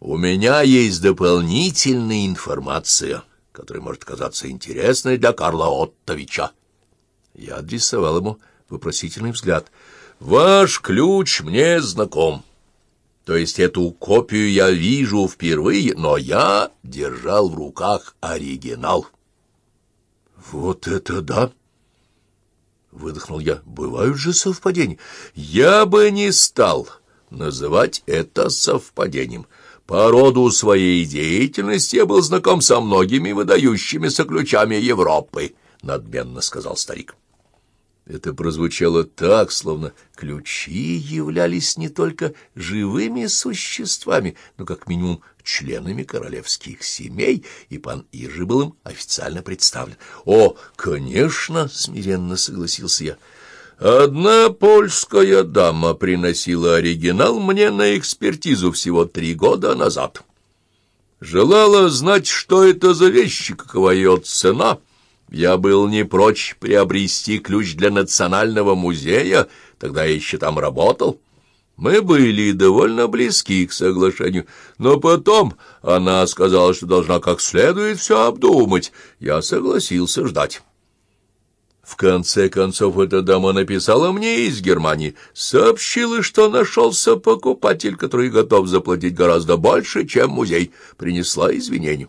У меня есть дополнительная информация, которая может казаться интересной для Карла Оттовича. Я адресовал ему вопросительный взгляд. «Ваш ключ мне знаком. То есть эту копию я вижу впервые, но я держал в руках оригинал». «Вот это да!» — выдохнул я. «Бывают же совпадения. Я бы не стал называть это совпадением. По роду своей деятельности я был знаком со многими выдающимися ключами Европы», — надменно сказал старик. Это прозвучало так, словно ключи являлись не только живыми существами, но как минимум членами королевских семей, и пан Иржи был им официально представлен. — О, конечно, — смиренно согласился я. Одна польская дама приносила оригинал мне на экспертизу всего три года назад. Желала знать, что это за вещи, какова ее цена — я был не прочь приобрести ключ для Национального музея, тогда я еще там работал. Мы были довольно близки к соглашению, но потом она сказала, что должна как следует все обдумать. Я согласился ждать. В конце концов, эта дама написала мне из Германии, сообщила, что нашелся покупатель, который готов заплатить гораздо больше, чем музей, принесла извинения.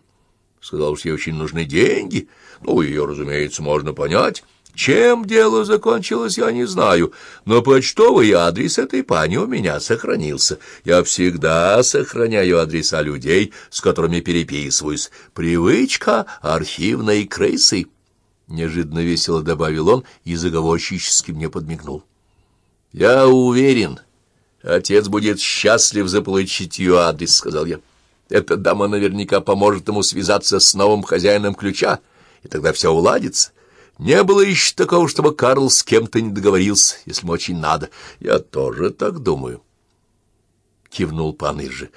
Сказал, что ей очень нужны деньги. Ну, ее, разумеется, можно понять. Чем дело закончилось, я не знаю, но почтовый адрес этой пани у меня сохранился. Я всегда сохраняю адреса людей, с которыми переписываюсь. Привычка архивной крысы. Неожиданно весело добавил он и заговорщически мне подмигнул. Я уверен, отец будет счастлив заполучить ее адрес, — сказал я. Эта дама наверняка поможет ему связаться с новым хозяином ключа, и тогда все уладится. Не было еще такого, чтобы Карл с кем-то не договорился, если ему очень надо. Я тоже так думаю. Кивнул пан Иржи.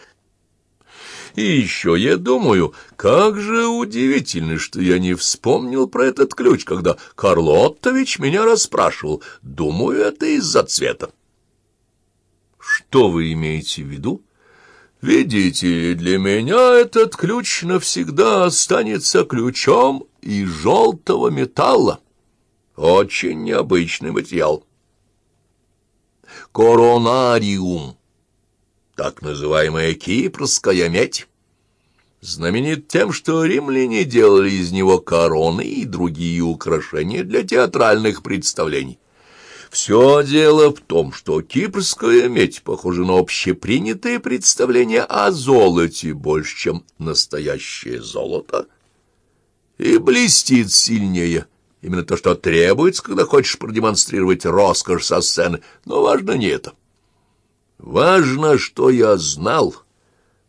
И еще я думаю, как же удивительно, что я не вспомнил про этот ключ, когда Карл Оттович меня расспрашивал. Думаю, это из-за цвета. Что вы имеете в виду? Видите, для меня этот ключ навсегда останется ключом из желтого металла. Очень необычный материал. Коронариум, так называемая кипрская медь, знаменит тем, что римляне делали из него короны и другие украшения для театральных представлений. Все дело в том, что кипрская медь похожа на общепринятое представление о золоте больше, чем настоящее золото, и блестит сильнее. Именно то, что требуется, когда хочешь продемонстрировать роскошь со сцены. Но важно не это. Важно, что я знал,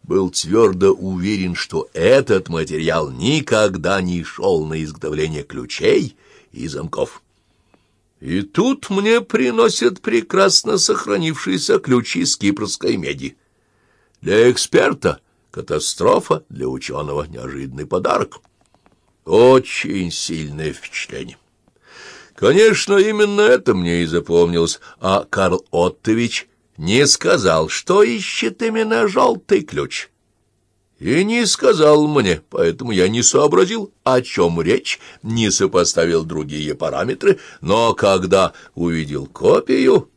был твердо уверен, что этот материал никогда не шел на изготовление ключей и замков. И тут мне приносят прекрасно сохранившиеся ключи из кипрской меди. Для эксперта катастрофа, для ученого неожиданный подарок. Очень сильное впечатление. Конечно, именно это мне и запомнилось, а Карл Оттович не сказал, что ищет именно желтый ключ и не сказал мне, поэтому я не сообразил, о чем речь, не сопоставил другие параметры, но когда увидел копию,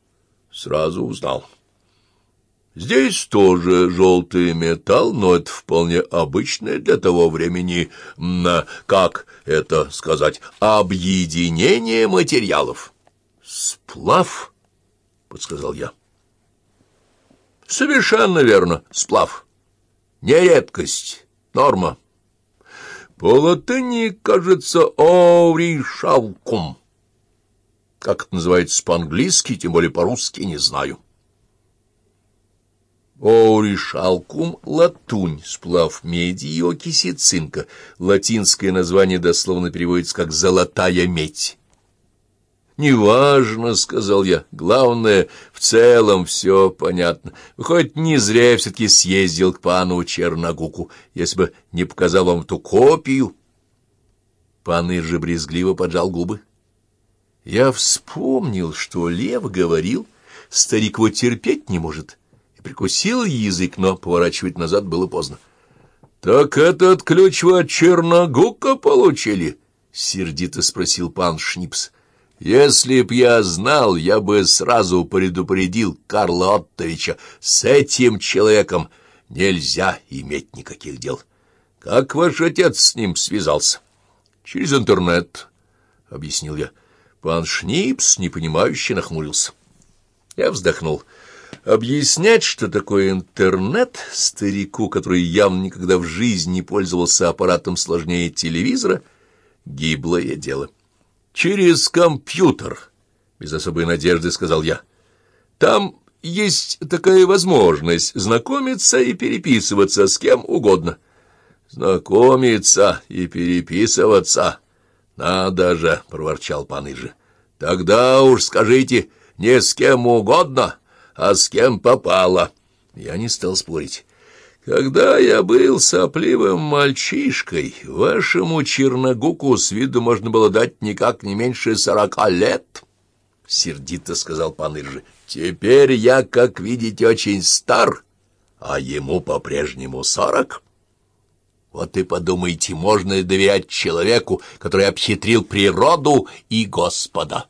сразу узнал. Здесь тоже желтый металл, но это вполне обычное для того времени, как это сказать, объединение материалов. «Сплав?» — подсказал я. «Совершенно верно, сплав» не редкость, норма. По латыни, кажется, «оришалкум». Как это называется по-английски, тем более по-русски, не знаю. Оришалкум — латунь, сплав меди и окиси цинка. Латинское название дословно переводится как «золотая медь». «Неважно», — сказал я, — «главное, в целом все понятно. Выходит, не зря я все-таки съездил к пану Черногуку, если бы не показал вам ту копию». Пан Иржи брезгливо поджал губы. Я вспомнил, что Лев говорил, старик его терпеть не может, и прикусил язык, но поворачивать назад было поздно. — Так этот ключ вы от Черногука получили? — сердито спросил пан Шнипс. — Если б я знал, я бы сразу предупредил Карла Оттовича. С этим человеком нельзя иметь никаких дел. Как ваш отец с ним связался? — Через интернет, — объяснил я. Пан Шнипс непонимающе нахмурился. Я вздохнул. Объяснять, что такое интернет, старику, который явно никогда в жизни не пользовался аппаратом сложнее телевизора, гиблое дело. «Через компьютер», — без особой надежды сказал я. «Там есть такая возможность знакомиться и переписываться с кем угодно». «Знакомиться и переписываться? Надо же!» — проворчал пан. «Тогда уж скажите, не с кем угодно, а с кем попало». Я не стал спорить. «Когда я был сопливым мальчишкой, вашему черногуку с виду можно было дать никак не меньше сорока лет», — сердито сказал пан Иржи. «Теперь я, как видите, очень стар, а ему по-прежнему сорок». Вот и подумайте, можно ли доверять человеку, который обхитрил природу и Господа?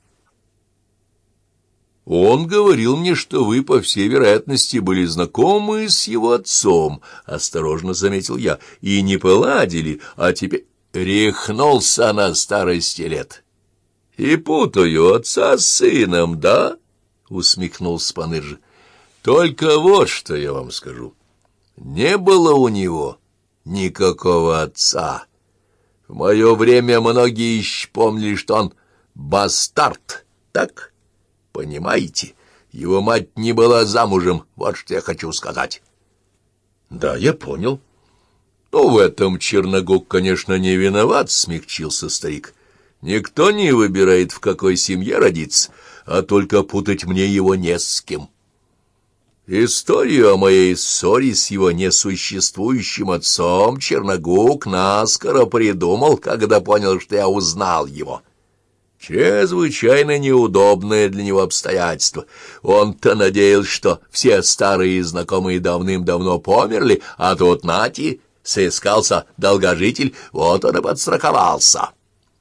Он говорил мне, что вы, по всей вероятности, были знакомы с его отцом, — осторожно заметил я, — и не поладили, а теперь рехнулся на старости лет. — И путаю отца с сыном, да? — усмехнулся Паныржи. — Только вот что я вам скажу. Не было у него никакого отца. В мое время многие еще помнили, что он бастард, так? Понимаете? Его мать не была замужем, вот что я хочу сказать. Да, я понял. Ну, в этом Черногук, конечно, не виноват, смягчился старик. Никто не выбирает, в какой семье родиться, а только путать мне его не с кем. Историю о моей ссоре с его несуществующим отцом Черногук наскоро придумал, когда понял, что я узнал его. Чрезвычайно неудобное для него обстоятельство. Он-то надеялся, что все старые знакомые давным-давно померли, а тут Нати сыскался долгожитель, вот он и подстраховался».